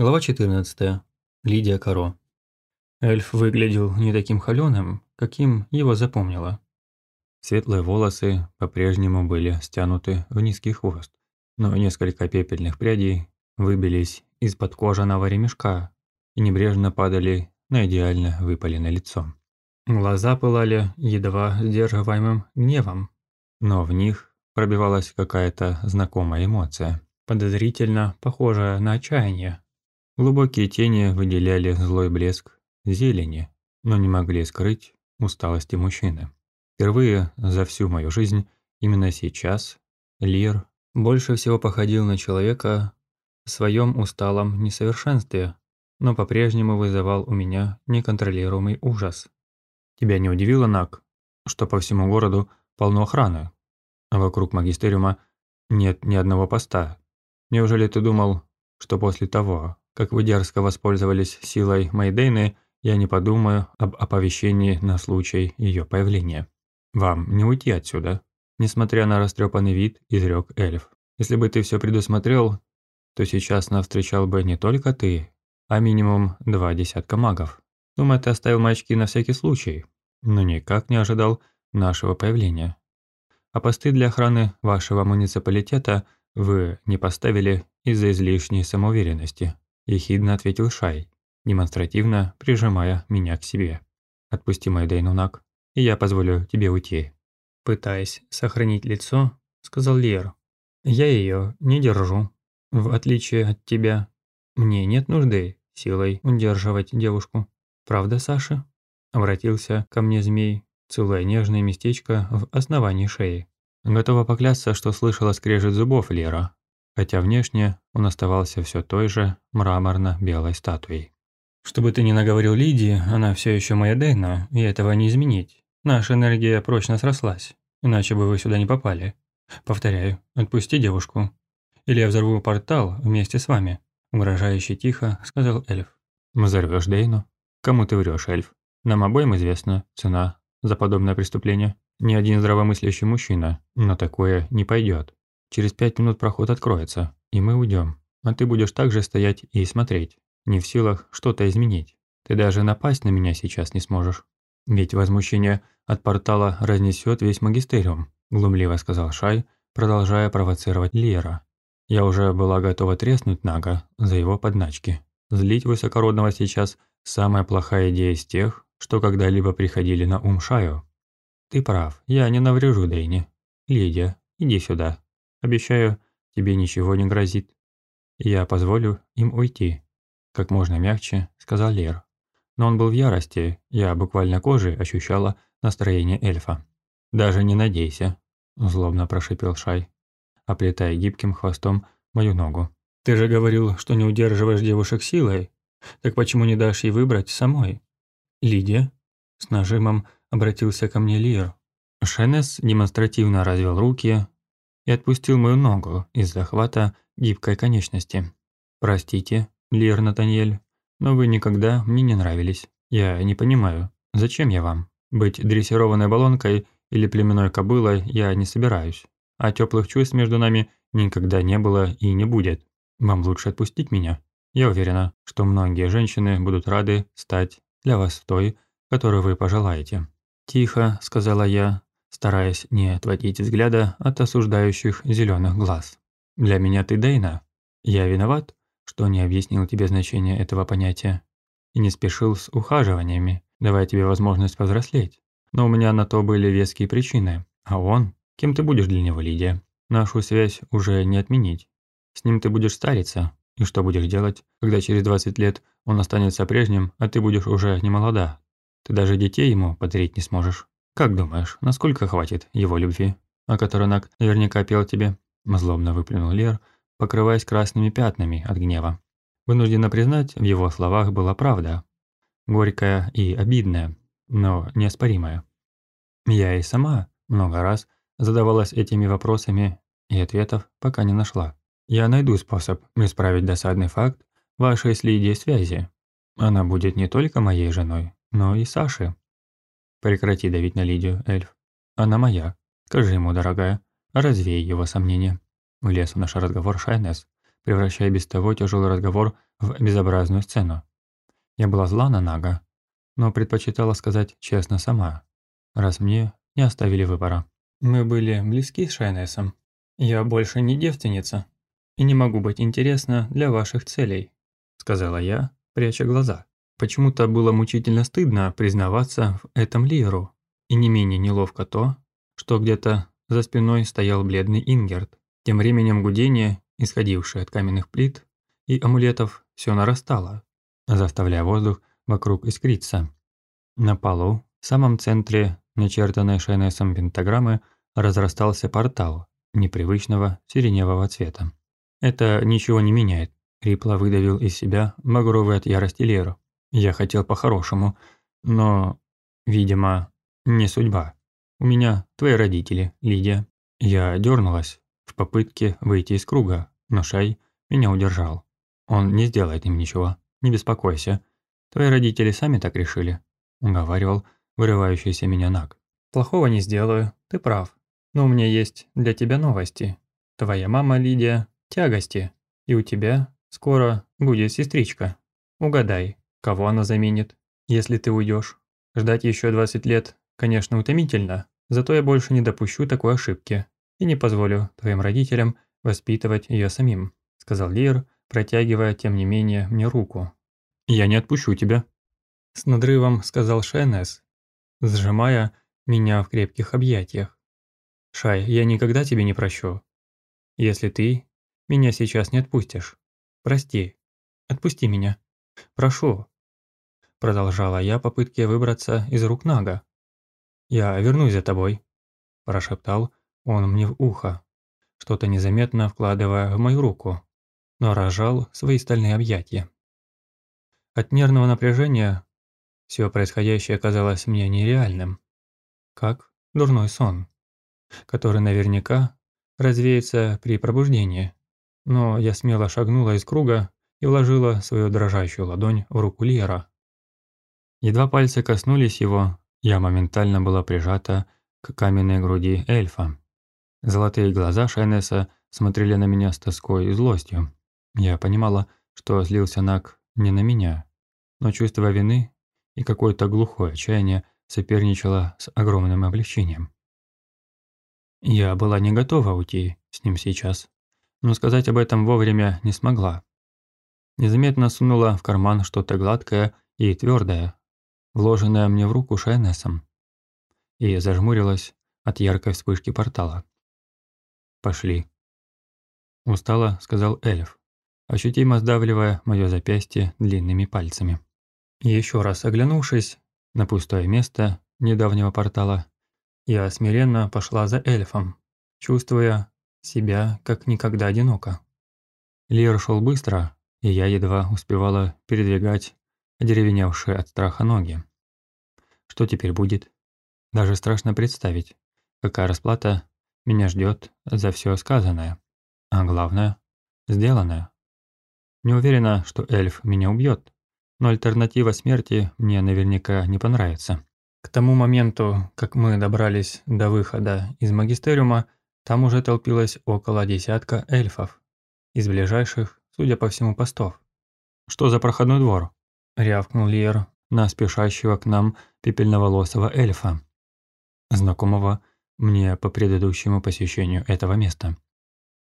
Глава 14. Лидия Каро. Эльф выглядел не таким холёным, каким его запомнила. Светлые волосы по-прежнему были стянуты в низкий хвост, но несколько пепельных прядей выбились из-под кожаного ремешка и небрежно падали на идеально выпаленное лицо. Глаза пылали едва сдерживаемым гневом, но в них пробивалась какая-то знакомая эмоция, подозрительно похожая на отчаяние. Глубокие тени выделяли злой блеск зелени, но не могли скрыть усталости мужчины. Впервые за всю мою жизнь именно сейчас Лир больше всего походил на человека в своем усталом несовершенстве, но по-прежнему вызывал у меня неконтролируемый ужас. Тебя не удивило, Нак, что по всему городу полно охраны, а вокруг магистериума нет ни одного поста? Неужели ты думал, что после того, как вы дерзко воспользовались силой Майдейны, я не подумаю об оповещении на случай ее появления. Вам не уйти отсюда, несмотря на растрепанный вид, изрек эльф. Если бы ты все предусмотрел, то сейчас нас встречал бы не только ты, а минимум два десятка магов. Думаю, ты оставил маячки на всякий случай, но никак не ожидал нашего появления. А посты для охраны вашего муниципалитета вы не поставили из-за излишней самоуверенности ехидно ответил Шай, демонстративно прижимая меня к себе. «Отпусти мою Дейнунак, и я позволю тебе уйти». Пытаясь сохранить лицо, сказал Лер. «Я ее не держу. В отличие от тебя, мне нет нужды силой удерживать девушку. Правда, Саша?» Обратился ко мне змей, целуя нежное местечко в основании шеи. Готова поклясться, что слышала скрежет зубов Лера, хотя внешне он оставался все той же мраморно-белой статуей. «Чтобы ты не наговорил Лидии, она все еще моя Дейна, и этого не изменить. Наша энергия прочно срослась, иначе бы вы сюда не попали. Повторяю, отпусти девушку. Или я взорву портал вместе с вами», – угрожающе тихо сказал эльф. «Взорвешь Дейну? Кому ты врешь, эльф? Нам обоим известна цена за подобное преступление. Ни один здравомыслящий мужчина на такое не пойдет. Через пять минут проход откроется, и мы уйдем. А ты будешь также стоять и смотреть, не в силах что-то изменить. Ты даже напасть на меня сейчас не сможешь. Ведь возмущение от портала разнесет весь магистериум», – глумливо сказал Шай, продолжая провоцировать Лера. Я уже была готова треснуть Нага за его подначки. Злить высокородного сейчас – самая плохая идея из тех, что когда-либо приходили на ум Шаю. «Ты прав, я не наврежу Дэйне. Лидия, иди сюда». Обещаю, тебе ничего не грозит. Я позволю им уйти. Как можно мягче, сказал Лер. Но он был в ярости, я буквально кожей ощущала настроение эльфа. «Даже не надейся», – злобно прошипел Шай, оплетая гибким хвостом мою ногу. «Ты же говорил, что не удерживаешь девушек силой. Так почему не дашь ей выбрать самой?» «Лидия?» – с нажимом обратился ко мне Лир. Шенес демонстративно развел руки, и отпустил мою ногу из захвата гибкой конечности. «Простите, Лир Натаниэль, но вы никогда мне не нравились. Я не понимаю, зачем я вам? Быть дрессированной баллонкой или племенной кобылой я не собираюсь, а теплых чувств между нами никогда не было и не будет. Вам лучше отпустить меня. Я уверена, что многие женщины будут рады стать для вас той, которую вы пожелаете». «Тихо», – сказала я, стараясь не отводить взгляда от осуждающих зеленых глаз. «Для меня ты Дейна. Я виноват, что не объяснил тебе значение этого понятия и не спешил с ухаживаниями, давая тебе возможность повзрослеть. Но у меня на то были веские причины. А он? Кем ты будешь для него, Лидия? Нашу связь уже не отменить. С ним ты будешь стариться. И что будешь делать, когда через 20 лет он останется прежним, а ты будешь уже не молода? Ты даже детей ему подарить не сможешь. «Как думаешь, насколько хватит его любви, о которой Нак наверняка пел тебе?» Злобно выплюнул Лер, покрываясь красными пятнами от гнева. Вынуждена признать, в его словах была правда. Горькая и обидная, но неоспоримая. Я и сама много раз задавалась этими вопросами и ответов пока не нашла. Я найду способ исправить досадный факт вашей с Лидией связи. Она будет не только моей женой, но и Саши. Прекрати давить на Лидию, эльф. Она моя. Скажи ему, дорогая, развей его сомнения. Влез в наш разговор Шайнес, превращая без того тяжелый разговор в безобразную сцену. Я была зла на Нага, но предпочитала сказать честно сама, раз мне не оставили выбора. Мы были близки с Шайнесом. Я больше не девственница и не могу быть интересна для ваших целей, сказала я, пряча глаза. Почему-то было мучительно стыдно признаваться в этом Лиру, и не менее неловко то, что где-то за спиной стоял бледный Ингерт. Тем временем гудение, исходившее от каменных плит и амулетов, все нарастало, заставляя воздух вокруг искриться. На полу, в самом центре начертанной Шайнесом пентаграммы, разрастался портал непривычного сиреневого цвета. «Это ничего не меняет», – Рипла выдавил из себя багровый от ярости Леру. «Я хотел по-хорошему, но, видимо, не судьба. У меня твои родители, Лидия». Я дернулась в попытке выйти из круга, но Шай меня удержал. Он не сделает им ничего, не беспокойся. Твои родители сами так решили, уговаривал вырывающийся меня Наг. Плохого не сделаю, ты прав. Но у меня есть для тебя новости. Твоя мама Лидия тягости, и у тебя скоро будет сестричка. Угадай, кого она заменит, если ты уйдешь. Ждать еще 20 лет, конечно, утомительно, зато я больше не допущу такой ошибки и не позволю твоим родителям воспитывать ее самим», – сказал Лир, протягивая, тем не менее, мне руку. «Я не отпущу тебя», – с надрывом сказал Шайнес, сжимая меня в крепких объятиях. «Шай, я никогда тебе не прощу, если ты меня сейчас не отпустишь. Прости. Отпусти меня. Прошу». Продолжала я попытки выбраться из рук Нага. «Я вернусь за тобой», – прошептал он мне в ухо, что-то незаметно вкладывая в мою руку, но рожал свои стальные объятия. От нервного напряжения все происходящее казалось мне нереальным, как дурной сон, который наверняка развеется при пробуждении. Но я смело шагнула из круга и вложила свою дрожащую ладонь в руку Лера. Едва пальцы коснулись его, я моментально была прижата к каменной груди эльфа. Золотые глаза Шайнеса смотрели на меня с тоской и злостью. Я понимала, что злился Нак не на меня, но чувство вины и какое-то глухое отчаяние соперничало с огромным облегчением. Я была не готова уйти с ним сейчас, но сказать об этом вовремя не смогла. Незаметно сунула в карман что-то гладкое и твердое, вложенное мне в руку Шайнесом, и зажмурилась от яркой вспышки портала. «Пошли», – устало сказал эльф, ощутимо сдавливая мое запястье длинными пальцами. Еще раз оглянувшись на пустое место недавнего портала, я смиренно пошла за эльфом, чувствуя себя как никогда одиноко. Лир шел быстро, и я едва успевала передвигать одеревеневшие от страха ноги. Что теперь будет? Даже страшно представить, какая расплата меня ждет за все сказанное, а главное – сделанное. Не уверена, что эльф меня убьет, но альтернатива смерти мне наверняка не понравится. К тому моменту, как мы добрались до выхода из магистериума, там уже толпилось около десятка эльфов, из ближайших, судя по всему, постов. «Что за проходной двор?» – рявкнул Лиер на спешащего к нам пепельноволосого эльфа, знакомого мне по предыдущему посещению этого места.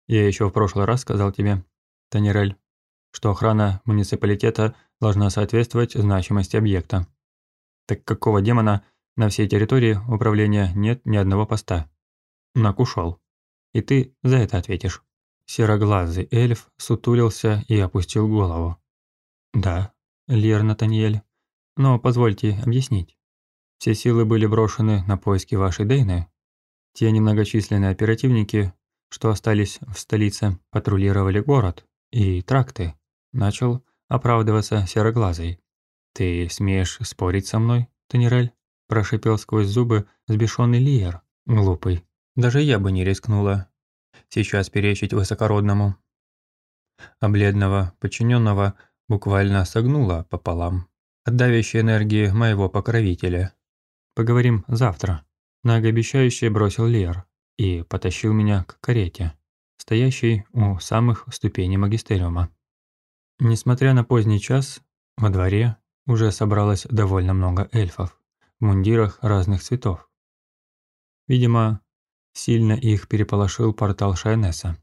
«Я еще в прошлый раз сказал тебе, Танирель, что охрана муниципалитета должна соответствовать значимости объекта. Так какого демона на всей территории управления нет ни одного поста? Нак ушел. И ты за это ответишь. Сероглазый эльф сутулился и опустил голову. Да, Лер Натаниэль, но позвольте объяснить. Все силы были брошены на поиски вашей Дейны. Те немногочисленные оперативники, что остались в столице, патрулировали город и тракты. Начал оправдываться сероглазый. «Ты смеешь спорить со мной, Танирель?» – прошипел сквозь зубы сбешенный Лиер. Глупый. Даже я бы не рискнула. Сейчас перечить высокородному. А бледного подчиненного буквально согнуло пополам. От давящей энергии моего покровителя. «Поговорим завтра», – многообещающе бросил Лиер и потащил меня к карете, стоящей у самых ступеней магистериума. Несмотря на поздний час, во дворе уже собралось довольно много эльфов в мундирах разных цветов. Видимо, сильно их переполошил портал Шайнеса.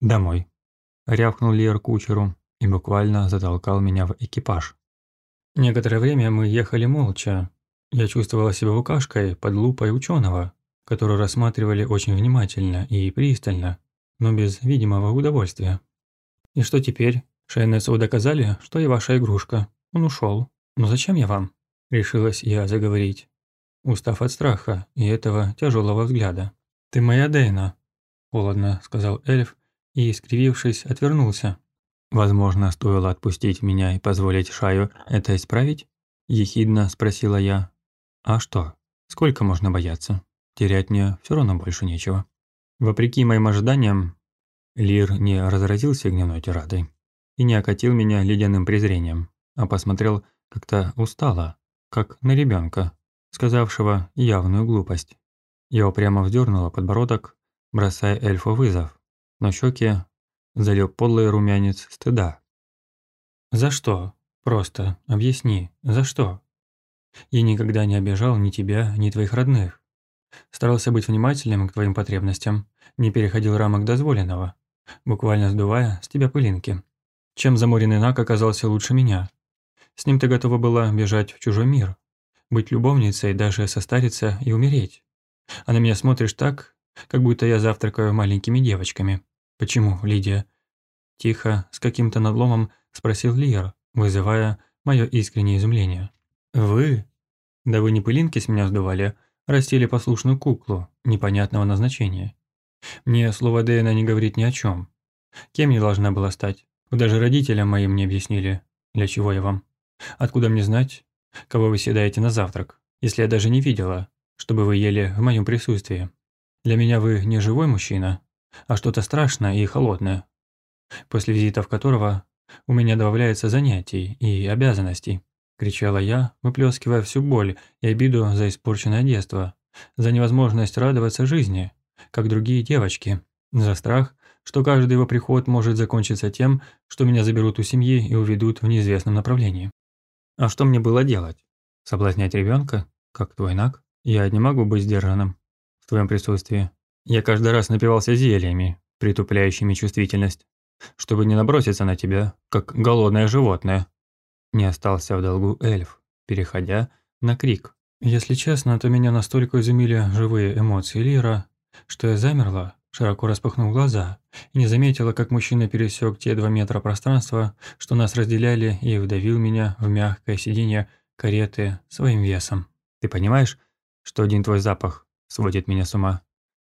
«Домой», – рявкнул Лиер кучеру и буквально затолкал меня в экипаж. Некоторое время мы ехали молча. Я чувствовала себя букашкой под лупой ученого, которую рассматривали очень внимательно и пристально, но без видимого удовольствия. «И что теперь? Шайнесу доказали, что я ваша игрушка. Он ушел. Но зачем я вам?» – решилась я заговорить, устав от страха и этого тяжелого взгляда. «Ты моя Дейна», – холодно сказал эльф и, искривившись, отвернулся. «Возможно, стоило отпустить меня и позволить Шаю это исправить?» – ехидно спросила я. «А что? Сколько можно бояться? Терять мне все равно больше нечего». Вопреки моим ожиданиям, Лир не разразился гневной тирадой и не окатил меня ледяным презрением, а посмотрел как-то устало, как на ребенка, сказавшего явную глупость. Я упрямо вздернула подбородок, бросая эльфу вызов, но щеки залил подлый румянец стыда. «За что? Просто объясни, за что? Я никогда не обижал ни тебя, ни твоих родных. Старался быть внимательным к твоим потребностям, не переходил рамок дозволенного, буквально сдувая с тебя пылинки. Чем заморенный Нак оказался лучше меня? С ним ты готова была бежать в чужой мир, быть любовницей, даже состариться и умереть. А на меня смотришь так, как будто я завтракаю маленькими девочками. Почему, Лидия? Тихо, с каким-то надломом спросил Лиер, вызывая мое искреннее изумление. Вы? Да вы не пылинки с меня сдували, растили послушную куклу непонятного назначения. Мне слово Дэйна не говорит ни о чем. Кем я должна была стать? Даже родителям моим не объяснили, для чего я вам. Откуда мне знать, кого вы съедаете на завтрак, если я даже не видела, чтобы вы ели в моем присутствии? Для меня вы не живой мужчина, а что-то страшное и холодное, после визита в которого у меня добавляется занятий и обязанностей. Кричала я, выплескивая всю боль и обиду за испорченное детство, за невозможность радоваться жизни, как другие девочки, за страх, что каждый его приход может закончиться тем, что меня заберут у семьи и уведут в неизвестном направлении. А что мне было делать? Соблазнять ребенка, как твой наг? Я не могу быть сдержанным в твоем присутствии. Я каждый раз напивался зельями, притупляющими чувствительность, чтобы не наброситься на тебя, как голодное животное. Не остался в долгу эльф, переходя на крик. Если честно, то меня настолько изумили живые эмоции Лира, что я замерла, широко распахнув глаза, и не заметила, как мужчина пересек те два метра пространства, что нас разделяли, и вдавил меня в мягкое сиденье кареты своим весом. Ты понимаешь, что один твой запах сводит меня с ума,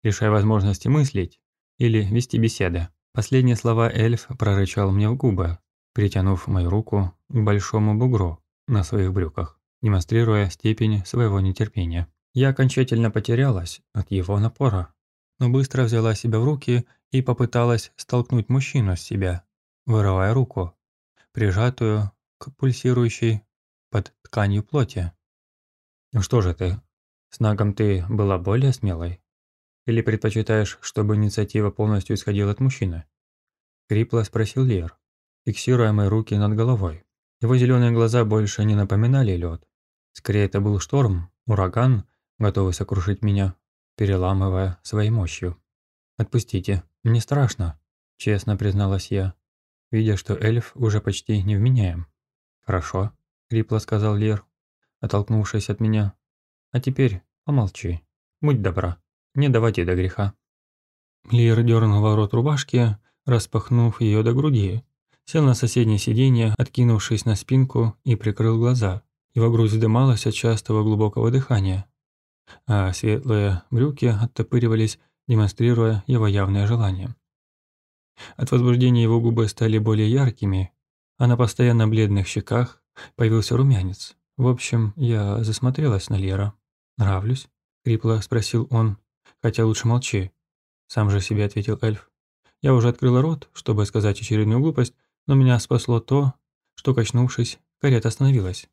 лишая возможности мыслить или вести беседы? Последние слова эльф прорычал мне в губы, притянув мою руку к большому бугру на своих брюках, демонстрируя степень своего нетерпения. Я окончательно потерялась от его напора, но быстро взяла себя в руки и попыталась столкнуть мужчину с себя, вырывая руку, прижатую к пульсирующей под тканью плоти. «Ну что же ты, с Нагом ты была более смелой? Или предпочитаешь, чтобы инициатива полностью исходила от мужчины?» Крипло спросил Лер, фиксируя мои руки над головой. Его зеленые глаза больше не напоминали лед. Скорее, это был шторм, ураган, готовый сокрушить меня, переламывая своей мощью. «Отпустите, мне страшно», – честно призналась я, видя, что эльф уже почти невменяем. «Хорошо», – хрипло сказал Лер, оттолкнувшись от меня. «А теперь помолчи, будь добра, не доводи до греха». Лир дернул ворот рубашки, распахнув ее до груди, сел на соседнее сиденье, откинувшись на спинку и прикрыл глаза. Его грудь вздымалась от частого глубокого дыхания, а светлые брюки оттопыривались, демонстрируя его явное желание. От возбуждения его губы стали более яркими, а на постоянно бледных щеках появился румянец. В общем, я засмотрелась на Лера. «Нравлюсь?» – хрипло спросил он. «Хотя лучше молчи», – сам же себе ответил эльф. Я уже открыла рот, чтобы сказать очередную глупость, но меня спасло то, что, качнувшись, карета остановилась.